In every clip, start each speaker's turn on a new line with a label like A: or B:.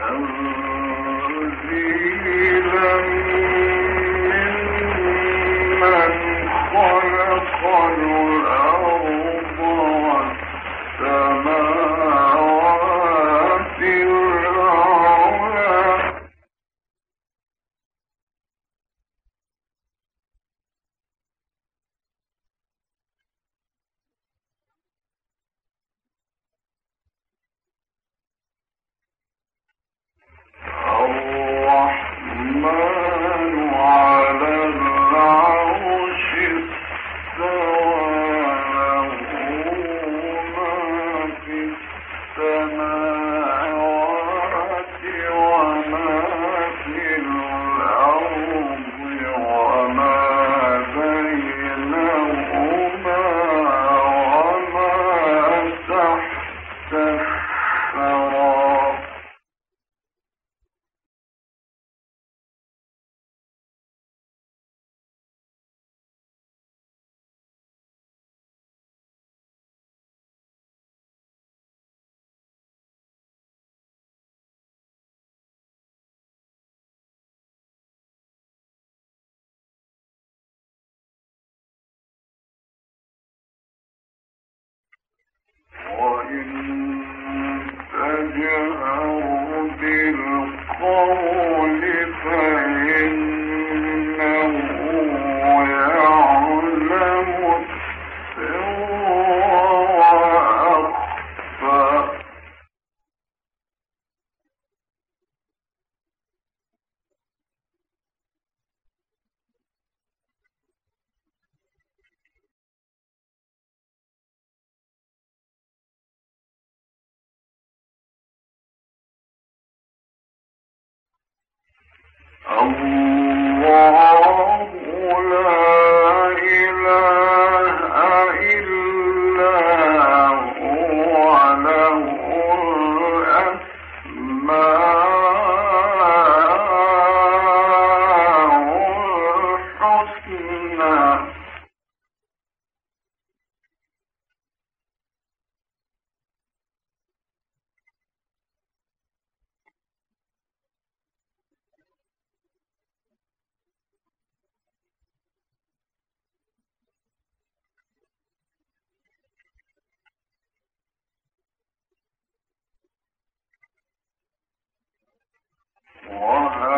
A: Allah. One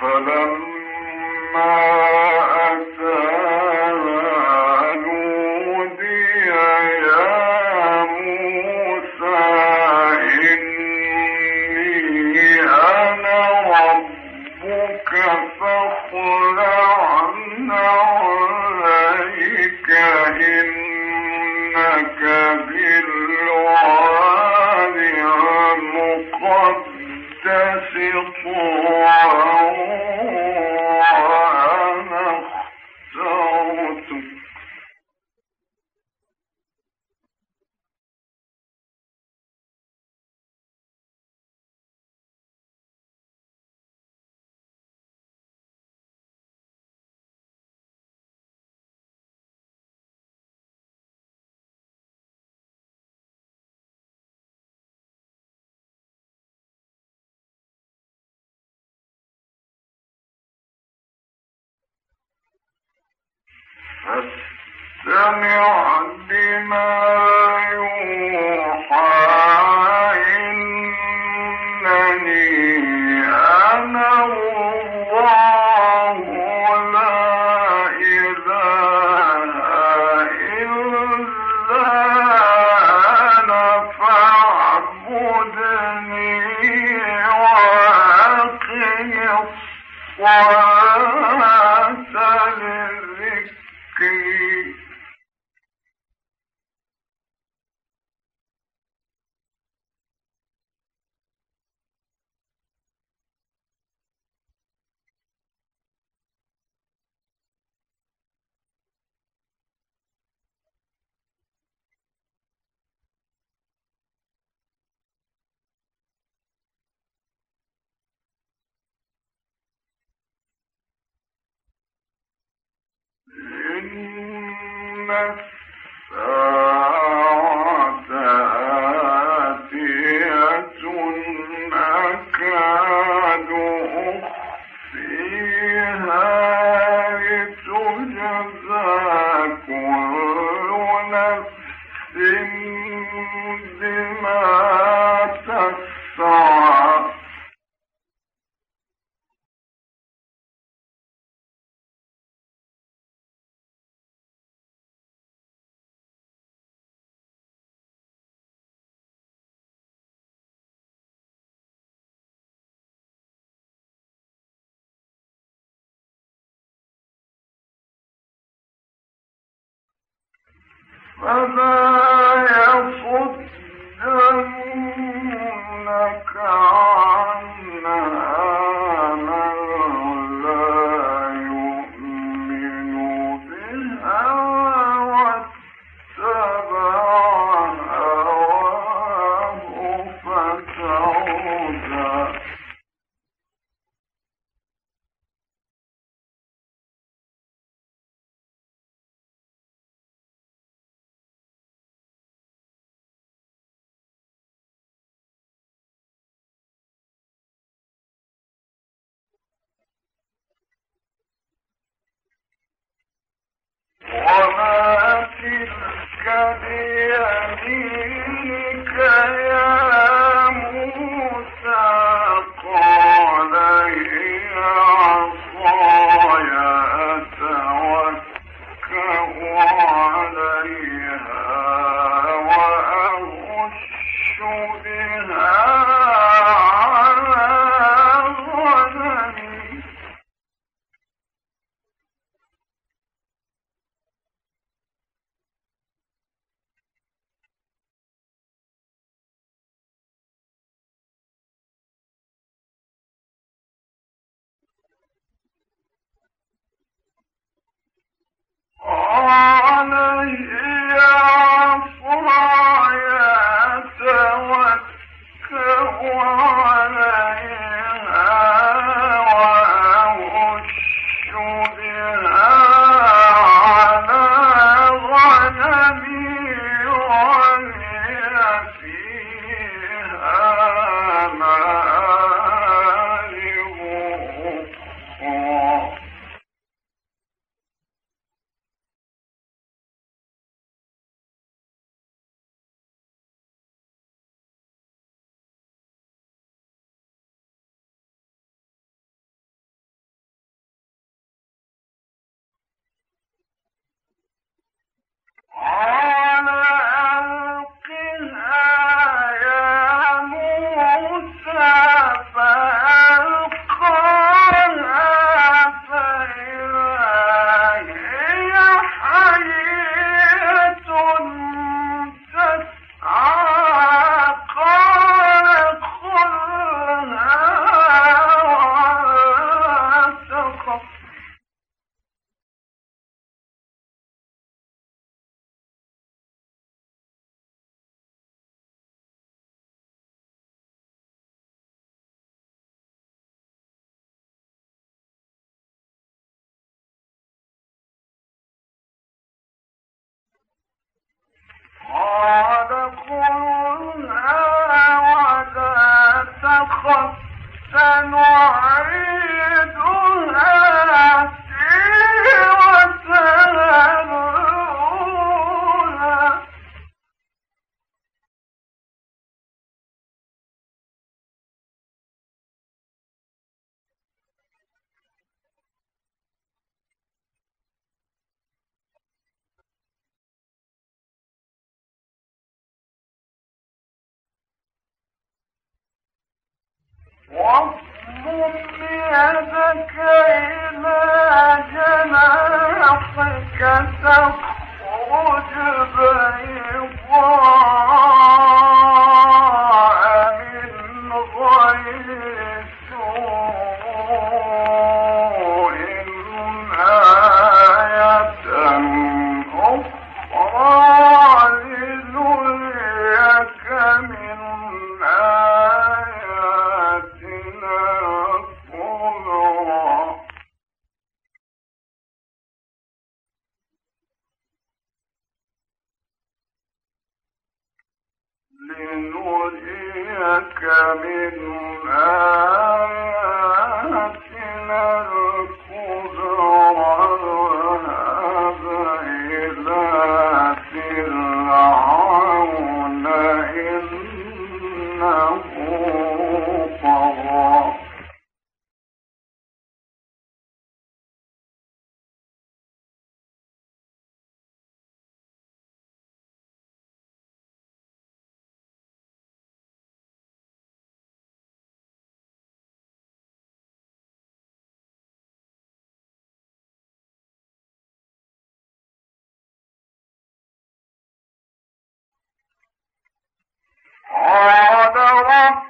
A: فلم فاستمع لما فما نعيد اشدد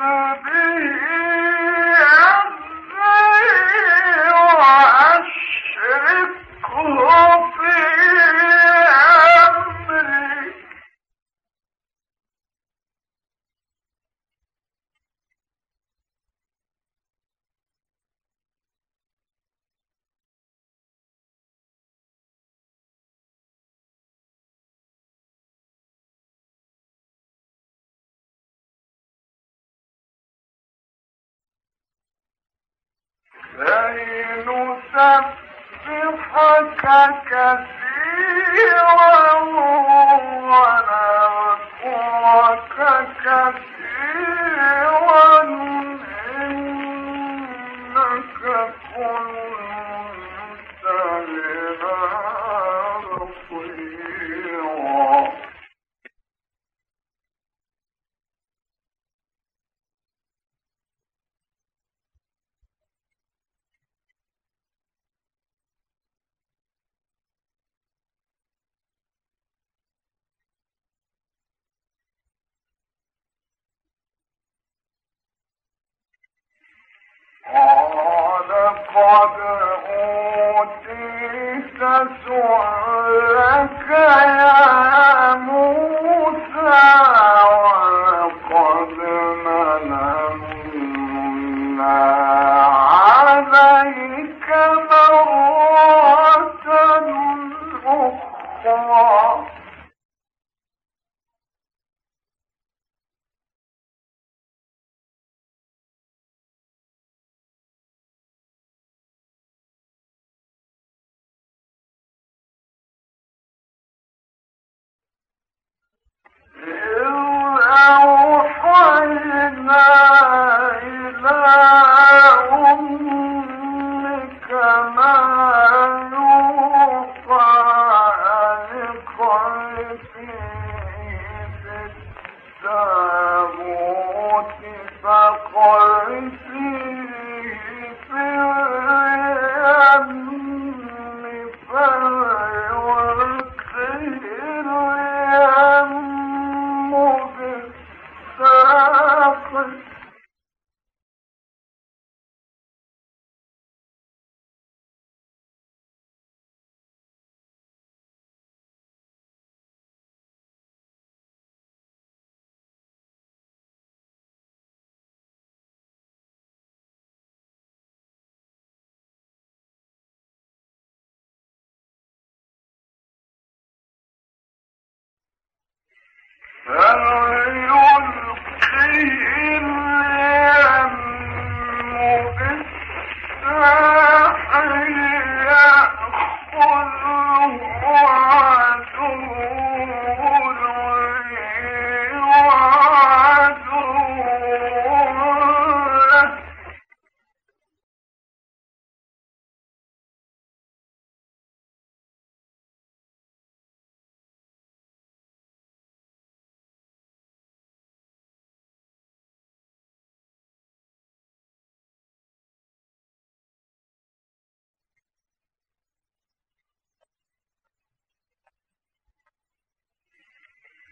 A: Oh, God, man. نسبحك كثيرا ونذكرك كثيرا إنك كنت قد أوتيت سؤالا يا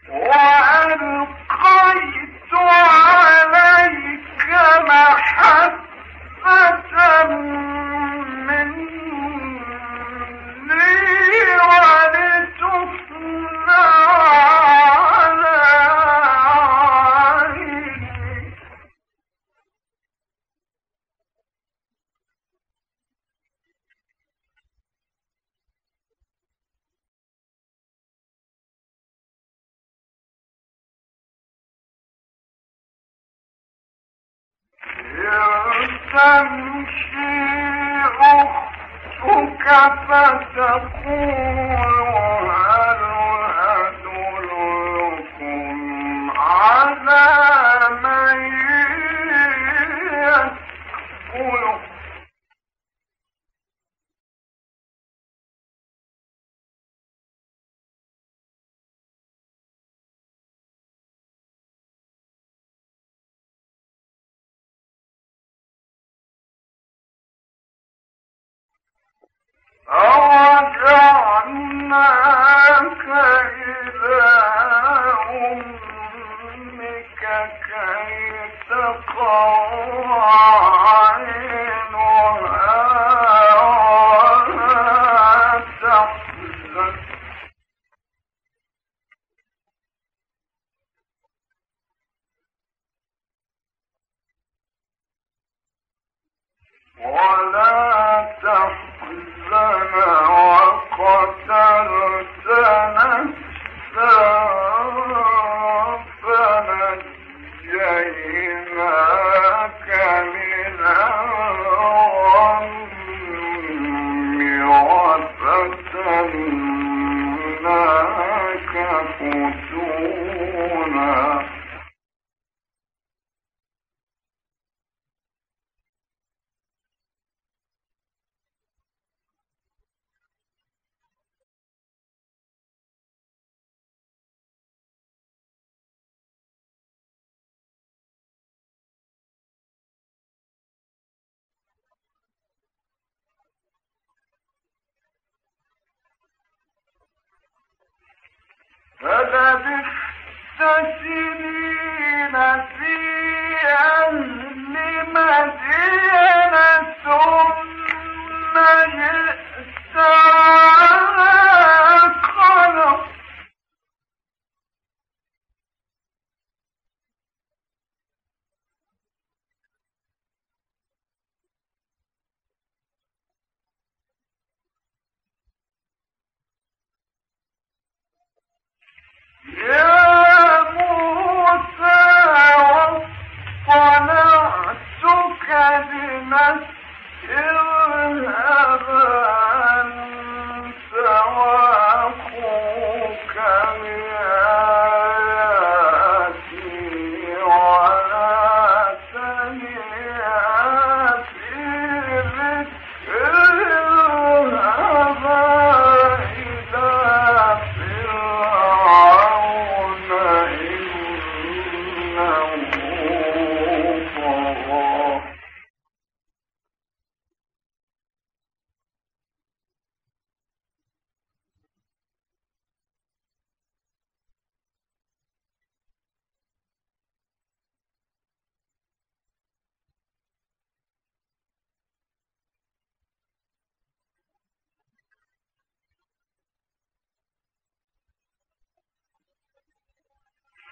A: Whoa!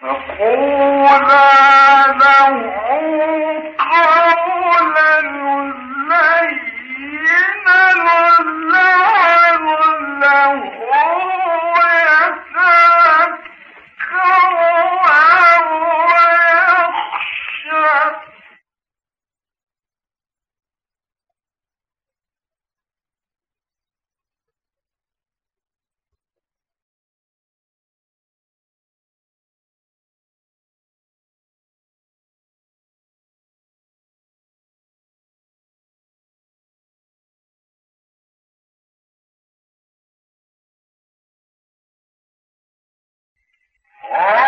A: فقولا له All right.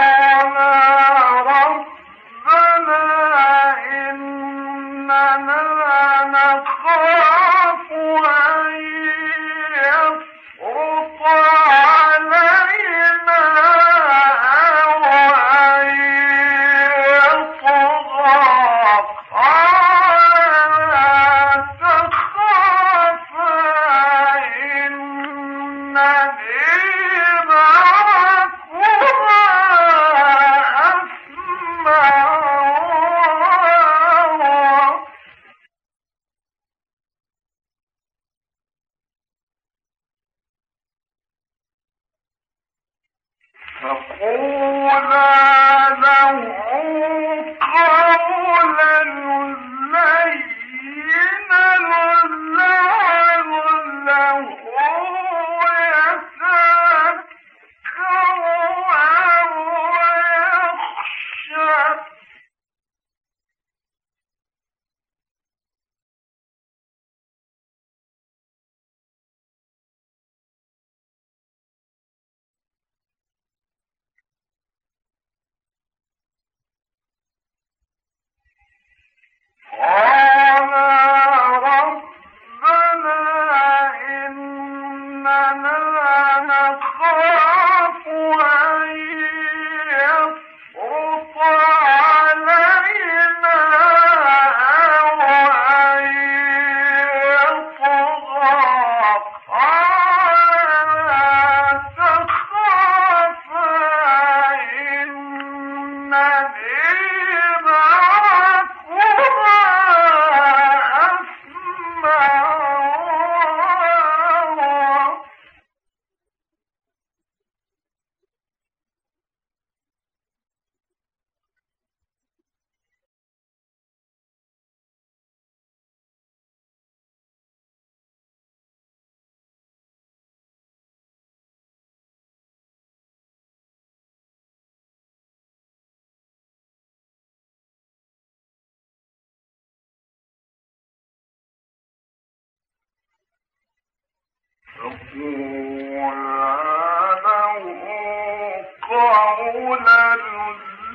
A: قولا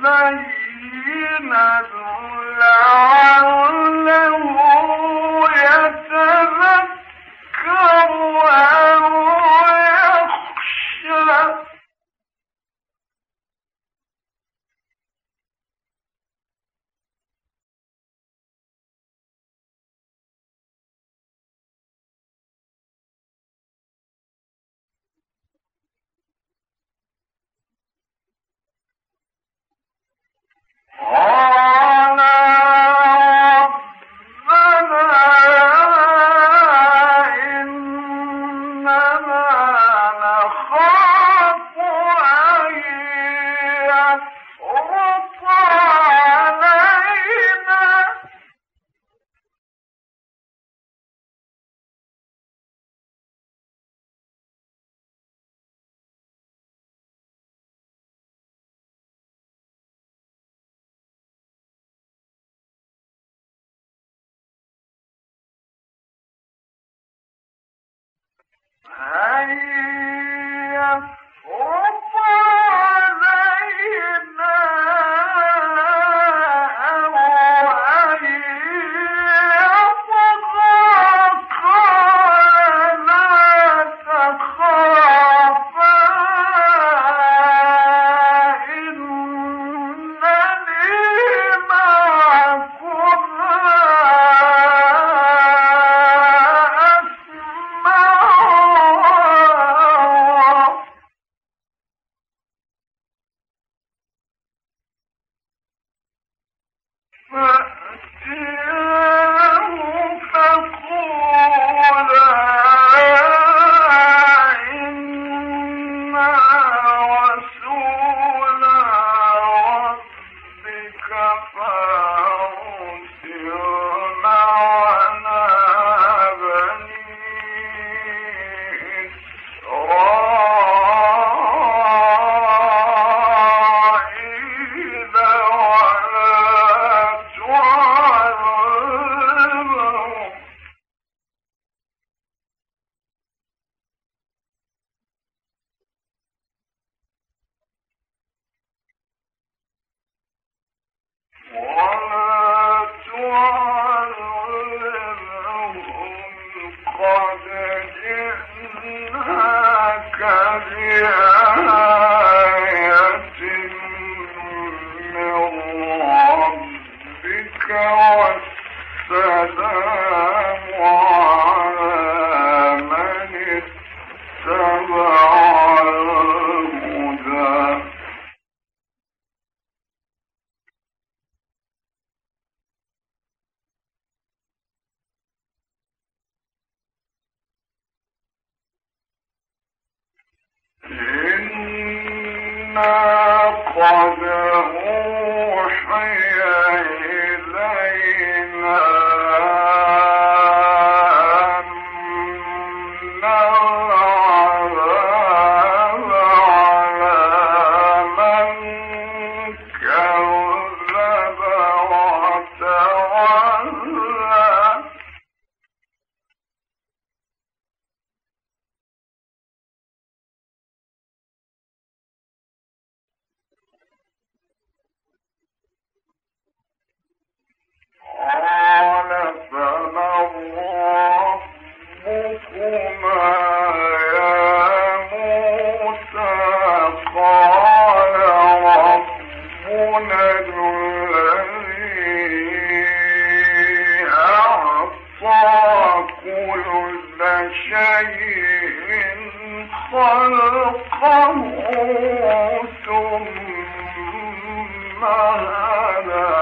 A: لينا لعل Bye. خير Allah, Allah.